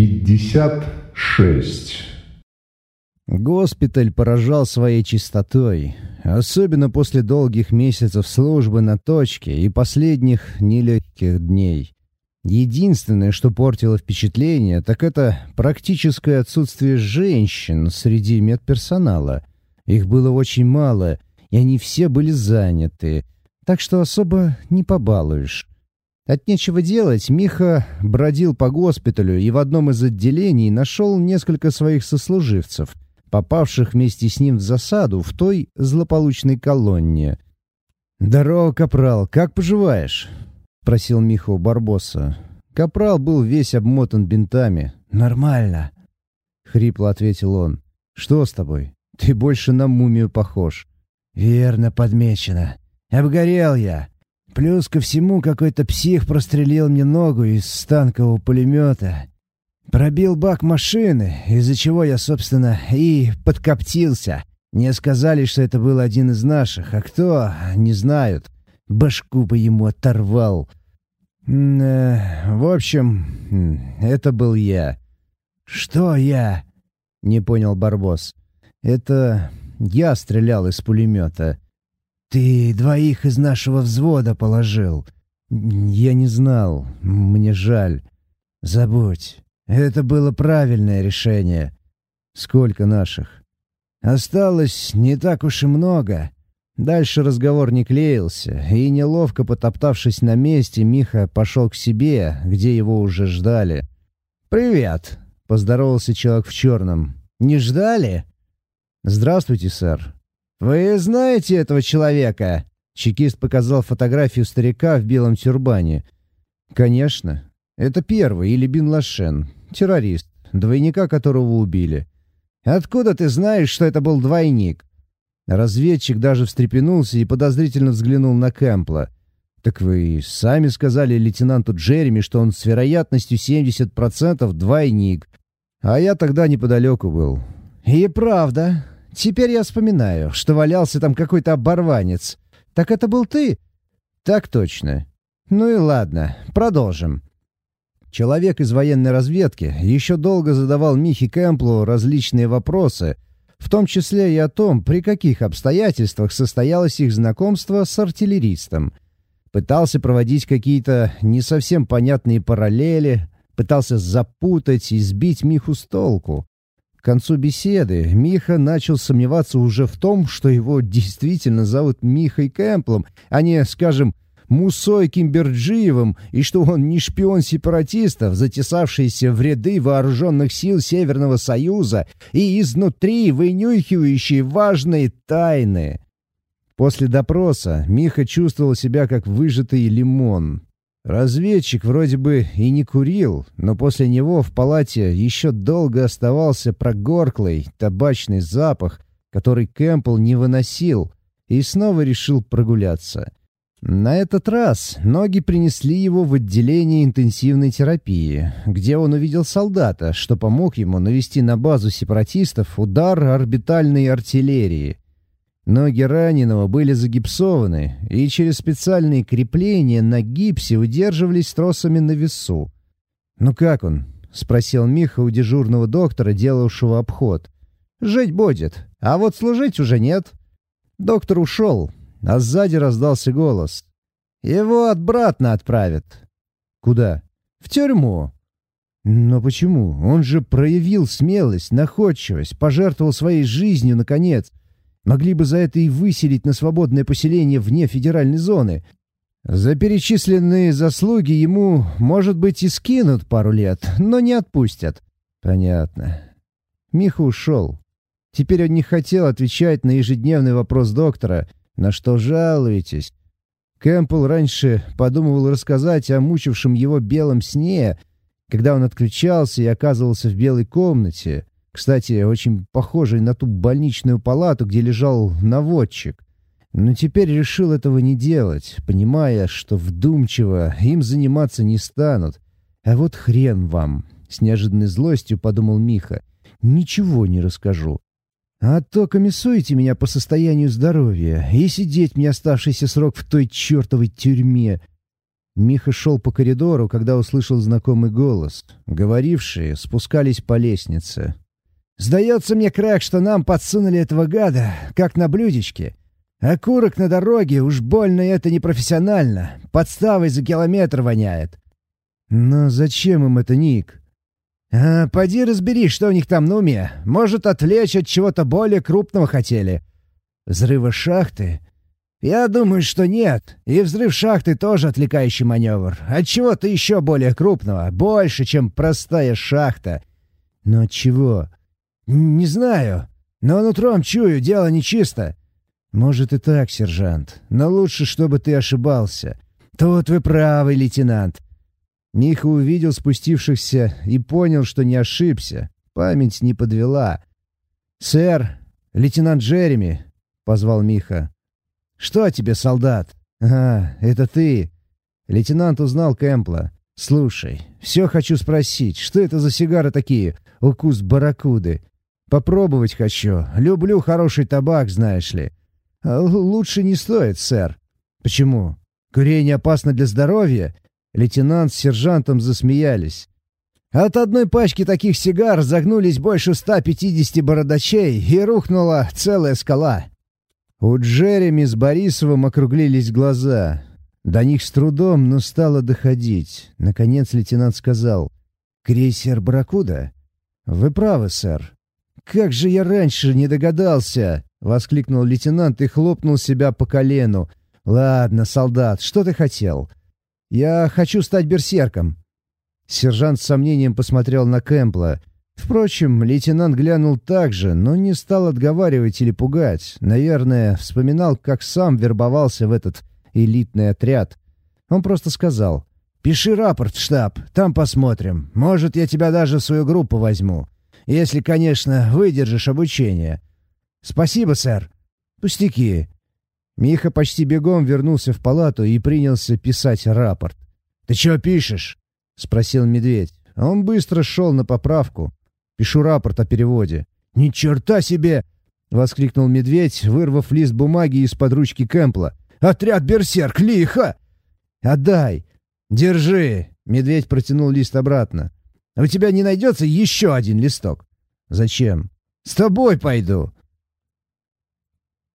56. Госпиталь поражал своей чистотой, особенно после долгих месяцев службы на точке и последних нелегких дней. Единственное, что портило впечатление, так это практическое отсутствие женщин среди медперсонала. Их было очень мало, и они все были заняты, так что особо не побалуешь. От нечего делать, Миха бродил по госпиталю и в одном из отделений нашел несколько своих сослуживцев, попавших вместе с ним в засаду в той злополучной колонне. «Здорово, Капрал, как поживаешь?» — просил Миха у Барбоса. Капрал был весь обмотан бинтами. «Нормально», — хрипло ответил он. «Что с тобой? Ты больше на мумию похож». «Верно подмечено. Обгорел я. Плюс ко всему какой-то псих прострелил мне ногу из станкового пулемета. Пробил бак машины, из-за чего я, собственно, и подкоптился. Мне сказали, что это был один из наших, а кто, не знают. Башку бы ему оторвал. Э, в общем, это был я. «Что я?» — не понял Барбос. «Это я стрелял из пулемета». «Ты двоих из нашего взвода положил». «Я не знал. Мне жаль. Забудь. Это было правильное решение». «Сколько наших?» «Осталось не так уж и много. Дальше разговор не клеился, и, неловко потоптавшись на месте, Миха пошел к себе, где его уже ждали. «Привет!» — поздоровался человек в черном. «Не ждали?» «Здравствуйте, сэр». «Вы знаете этого человека?» Чекист показал фотографию старика в белом тюрбане. «Конечно. Это первый, или Бин Лашен, террорист, двойника которого убили». «Откуда ты знаешь, что это был двойник?» Разведчик даже встрепенулся и подозрительно взглянул на Кэмпла. «Так вы сами сказали лейтенанту Джереми, что он с вероятностью 70% двойник. А я тогда неподалеку был». «И правда. Теперь я вспоминаю, что валялся там какой-то оборванец. Так это был ты?» «Так точно. Ну и ладно, продолжим». Человек из военной разведки еще долго задавал Михе Кэмплу различные вопросы — в том числе и о том, при каких обстоятельствах состоялось их знакомство с артиллеристом. Пытался проводить какие-то не совсем понятные параллели, пытался запутать и сбить Миху с толку. К концу беседы Миха начал сомневаться уже в том, что его действительно зовут Михой Кэмплом, а не, скажем, Мусой Кимберджиевым и что он не шпион сепаратистов, затесавшийся в ряды вооруженных сил Северного Союза и изнутри вынюхивающий важные тайны. После допроса Миха чувствовал себя как выжатый лимон. Разведчик вроде бы и не курил, но после него в палате еще долго оставался прогорклый табачный запах, который Кэмпбелл не выносил, и снова решил прогуляться. На этот раз ноги принесли его в отделение интенсивной терапии, где он увидел солдата, что помог ему навести на базу сепаратистов удар орбитальной артиллерии. Ноги раненого были загипсованы, и через специальные крепления на гипсе удерживались тросами на весу. «Ну как он?» — спросил Миха у дежурного доктора, делавшего обход. «Жить будет, а вот служить уже нет». Доктор ушел, а сзади раздался голос. «Его обратно отправят». «Куда?» «В тюрьму». «Но почему? Он же проявил смелость, находчивость, пожертвовал своей жизнью, наконец. Могли бы за это и выселить на свободное поселение вне федеральной зоны. За перечисленные заслуги ему, может быть, и скинут пару лет, но не отпустят». «Понятно». Миха ушел. Теперь он не хотел отвечать на ежедневный вопрос доктора — на что жалуетесь? Кэмпбелл раньше подумывал рассказать о мучившем его белом сне, когда он отключался и оказывался в белой комнате, кстати, очень похожей на ту больничную палату, где лежал наводчик. Но теперь решил этого не делать, понимая, что вдумчиво им заниматься не станут. А вот хрен вам, с неожиданной злостью подумал Миха. Ничего не расскажу. А то комиссуете меня по состоянию здоровья, и сидеть мне оставшийся срок в той чертовой тюрьме. Миха шел по коридору, когда услышал знакомый голос. Говорившие спускались по лестнице. «Сдается мне, Крак, что нам подсунули этого гада, как на блюдечке. Окурок на дороге, уж больно это непрофессионально. Подставой за километр воняет». «Но зачем им это, Ник?» «А, поди разбери, что у них там на уме. Может, отвлечь от чего-то более крупного хотели. Взрыва шахты? Я думаю, что нет. И взрыв шахты тоже отвлекающий маневр. От чего-то еще более крупного, больше, чем простая шахта. Но от чего? Не знаю. Но нутром чую, дело нечисто. Может и так, сержант. Но лучше, чтобы ты ошибался. Тут вы правы, лейтенант. Миха увидел спустившихся и понял, что не ошибся. Память не подвела. «Сэр, лейтенант Джереми», — позвал Миха. «Что тебе, солдат?» «А, это ты». Лейтенант узнал Кэмпла. «Слушай, все хочу спросить, что это за сигары такие? Укус барракуды. Попробовать хочу. Люблю хороший табак, знаешь ли. А лучше не стоит, сэр». «Почему? Курение опасно для здоровья?» Лейтенант с сержантом засмеялись. От одной пачки таких сигар загнулись больше 150 бородачей и рухнула целая скала. У Джереми с Борисовым округлились глаза. До них с трудом, но стало доходить. Наконец лейтенант сказал. «Крейсер «Барракуда»?» «Вы правы, сэр». «Как же я раньше не догадался!» — воскликнул лейтенант и хлопнул себя по колену. «Ладно, солдат, что ты хотел?» «Я хочу стать берсерком». Сержант с сомнением посмотрел на Кэмпла. Впрочем, лейтенант глянул так же, но не стал отговаривать или пугать. Наверное, вспоминал, как сам вербовался в этот элитный отряд. Он просто сказал, «Пиши рапорт в штаб, там посмотрим. Может, я тебя даже в свою группу возьму. Если, конечно, выдержишь обучение». «Спасибо, сэр». «Пустяки. Миха почти бегом вернулся в палату и принялся писать рапорт. «Ты чего пишешь?» — спросил медведь. Он быстро шел на поправку. «Пишу рапорт о переводе». «Ни черта себе!» — воскликнул медведь, вырвав лист бумаги из-под ручки Кэмпла. «Отряд Берсерк! Лихо!» «Отдай!» «Держи!» — медведь протянул лист обратно. «У тебя не найдется еще один листок?» «Зачем?» «С тобой пойду!»